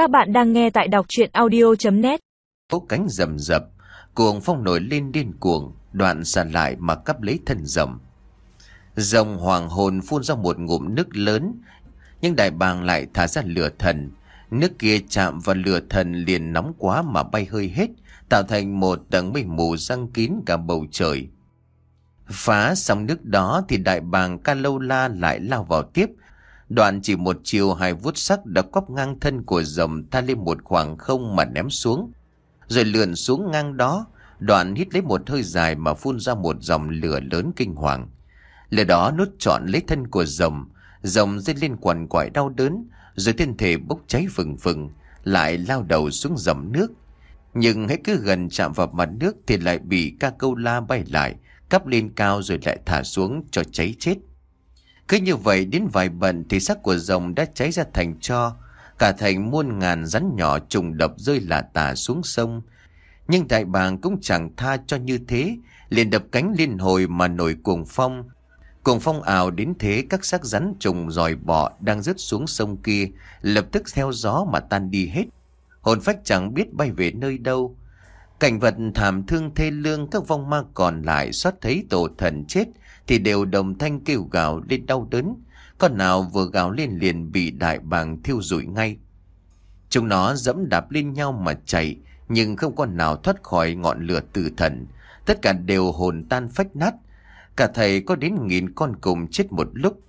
Các bạn đang nghe tại đọc chuyện audio.net Cố cánh rầm rập, cuồng phong nổi lên điên cuồng, đoạn sàn lại mà cắp lấy thân rầm. Rồng hoàng hồn phun ra một ngụm nước lớn, nhưng đại bàng lại thả ra lửa thần. Nước kia chạm vào lửa thần liền nóng quá mà bay hơi hết, tạo thành một tầng mây mù răng kín cả bầu trời. Phá xong nước đó thì đại bàng ca lâu la lại lao vào tiếp, Đoạn chỉ một chiều hai vút sắc đã quắp ngang thân của rồng tha lên một khoảng không mà ném xuống. Rồi lượn xuống ngang đó, đoạn hít lấy một hơi dài mà phun ra một dòng lửa lớn kinh hoàng. Lửa đó nút trọn lấy thân của rồng, rồng dây lên quằn quại đau đớn, rồi thân thể bốc cháy phừng phừng, lại lao đầu xuống dòng nước. Nhưng hãy cứ gần chạm vào mặt nước thì lại bị ca câu la bay lại, cắp lên cao rồi lại thả xuống cho cháy chết. Cứ như vậy đến vài bận thì xác của rồng đã cháy ra thành cho. Cả thành muôn ngàn rắn nhỏ trùng đập rơi lạ tả xuống sông. Nhưng đại bàng cũng chẳng tha cho như thế. Liền đập cánh liên hồi mà nổi cuồng phong. Cuồng phong ảo đến thế các xác rắn trùng dòi bọ đang rớt xuống sông kia. Lập tức theo gió mà tan đi hết. Hồn phách chẳng biết bay về nơi đâu. Cảnh vật thảm thương thê lương các vong ma còn lại xót thấy tổ thần chết thì đều đồng thanh kêu gào lên đau đớn. Con nào vừa gào lên liền bị đại bàng thiêu rụi ngay. Chúng nó dẫm đạp lên nhau mà chạy, nhưng không con nào thoát khỏi ngọn lửa tử thần. Tất cả đều hồn tan phách nát. Cả thầy có đến nghìn con cùng chết một lúc.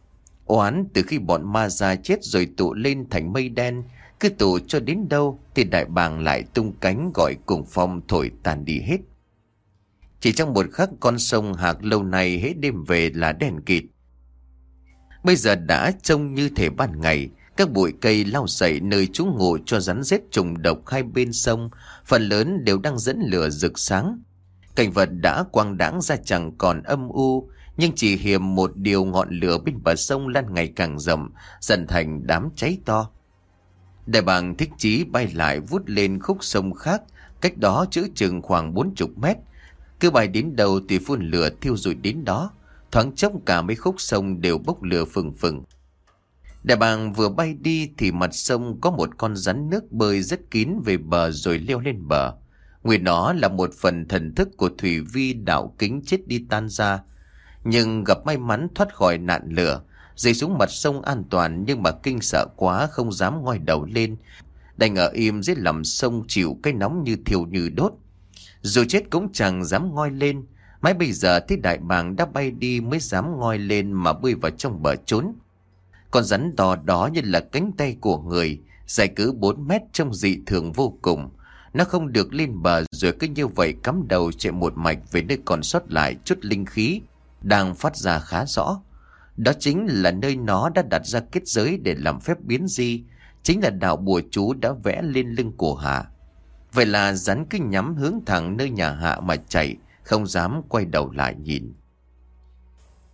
Oán từ khi bọn ma ra chết rồi tụ lên thành mây đen, cứ tù cho đến đâu thì đại bàng lại tung cánh gọi cùng phong thổi tàn đi hết. Chỉ trong một khắc con sông Hạc lâu nay hết đêm về là đèn kịt. Bây giờ đã trông như thể ban ngày, các bụi cây lau sậy nơi trú ngụ cho rắn rết trùng độc hai bên sông, phần lớn đều đang dẫn lửa rực sáng. Cảnh vật đã quang đãng ra chẳng còn âm u, nhưng chỉ hiểm một điều ngọn lửa bên bờ sông lan ngày càng rộng, dần thành đám cháy to. Đại bàng thích chí bay lại vút lên khúc sông khác, cách đó chữ chừng khoảng bốn chục mét, cứ bay đến đầu thì phun lửa thiêu rụi đến đó. Thoáng chốc cả mấy khúc sông đều bốc lửa phừng phừng. Đại bàng vừa bay đi thì mặt sông có một con rắn nước bơi rất kín về bờ rồi leo lên bờ. Nguyên nó là một phần thần thức của Thủy Vi đạo kính chết đi tan ra. Nhưng gặp may mắn thoát khỏi nạn lửa, rơi xuống mặt sông an toàn nhưng mà kinh sợ quá không dám ngoi đầu lên. Đành ở im dưới lòng sông chịu cái nóng như thiêu như đốt. Dù chết cũng chẳng dám ngoi lên. Mãi bây giờ thấy đại bàng đã bay đi mới dám ngoi lên mà bơi vào trong bờ trốn. Con rắn to đó như là cánh tay của người, dài cứ 4 mét trong dị thường vô cùng. Nó không được lên bờ rồi cứ như vậy cắm đầu chạy một mạch về nơi còn sót lại chút linh khí, đang phát ra khá rõ. Đó chính là nơi nó đã đặt ra kết giới để làm phép biến di, chính là đạo bùa chú đã vẽ lên lưng của Hạ. Vậy là rắn cứ nhắm hướng thẳng nơi nhà hạ mà chạy, không dám quay đầu lại nhìn.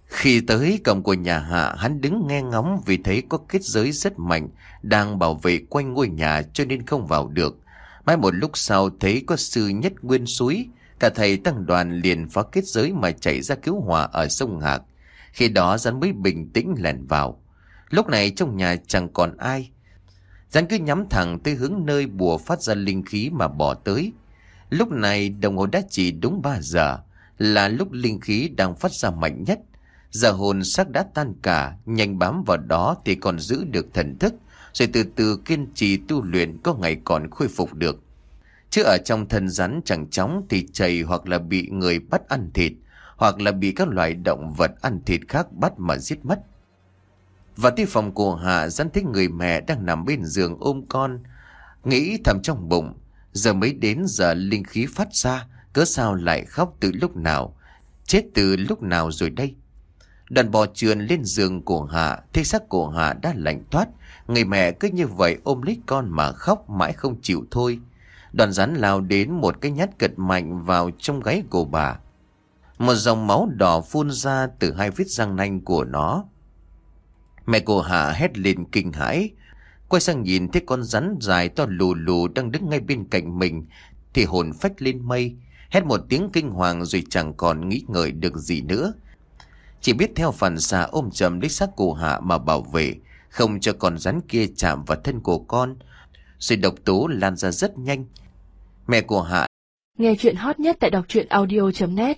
Khi tới cổng của nhà hạ, hắn đứng nghe ngóng vì thấy có kết giới rất mạnh, đang bảo vệ quanh ngôi nhà cho nên không vào được. Mai một lúc sau thấy có sư nhất nguyên suối, cả thầy tăng đoàn liền phá kết giới mà chạy ra cứu hỏa ở sông Hạc. Khi đó rắn mới bình tĩnh lèn vào. Lúc này trong nhà chẳng còn ai, Rắn cứ nhắm thẳng tới hướng nơi bùa phát ra linh khí mà bỏ tới. Lúc này đồng hồ đã chỉ đúng 3 giờ, là lúc linh khí đang phát ra mạnh nhất. Giờ hồn sắc đã tan cả, nhanh bám vào đó thì còn giữ được thần thức, rồi từ từ kiên trì tu luyện có ngày còn khôi phục được. Chứ ở trong thân rắn chẳng chóng thì chảy hoặc là bị người bắt ăn thịt, hoặc là bị các loài động vật ăn thịt khác bắt mà giết mất. Và tới phòng của Hạ dẫn thấy người mẹ đang nằm bên giường ôm con. Nghĩ thầm trong bụng, giờ mới đến giờ linh khí phát ra, cớ sao lại khóc từ lúc nào, chết từ lúc nào rồi đây. Đoàn bò trườn lên giường của Hạ, thấy sắc của Hạ đã lạnh thoát, người mẹ cứ như vậy ôm lấy con mà khóc mãi không chịu thôi. Đoàn rắn lao đến một cái nhát cật mạnh vào trong gáy của bà. Một dòng máu đỏ phun ra từ hai vết răng nanh của nó. Mẹ cô Hạ hét lên kinh hãi. Quay sang nhìn thấy con rắn dài to lù lù đang đứng ngay bên cạnh mình. Thì hồn phách lên mây. Hét một tiếng kinh hoàng rồi chẳng còn nghĩ ngợi được gì nữa. Chỉ biết theo phản xạ ôm chầm lấy xác cô Hạ mà bảo vệ. Không cho con rắn kia chạm vào thân của con. Rồi độc tố lan ra rất nhanh Mẹ của Hạ Nghe chuyện hot nhất tại đọc truyện audio.net